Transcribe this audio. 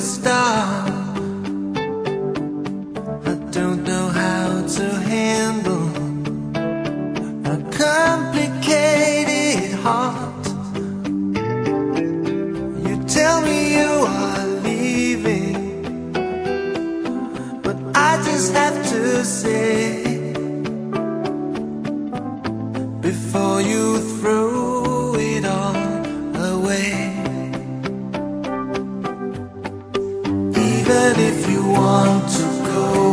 superstar. I don't know how to handle a complicated heart. You tell me you are leaving, but I just have to say before you. even if you want to go.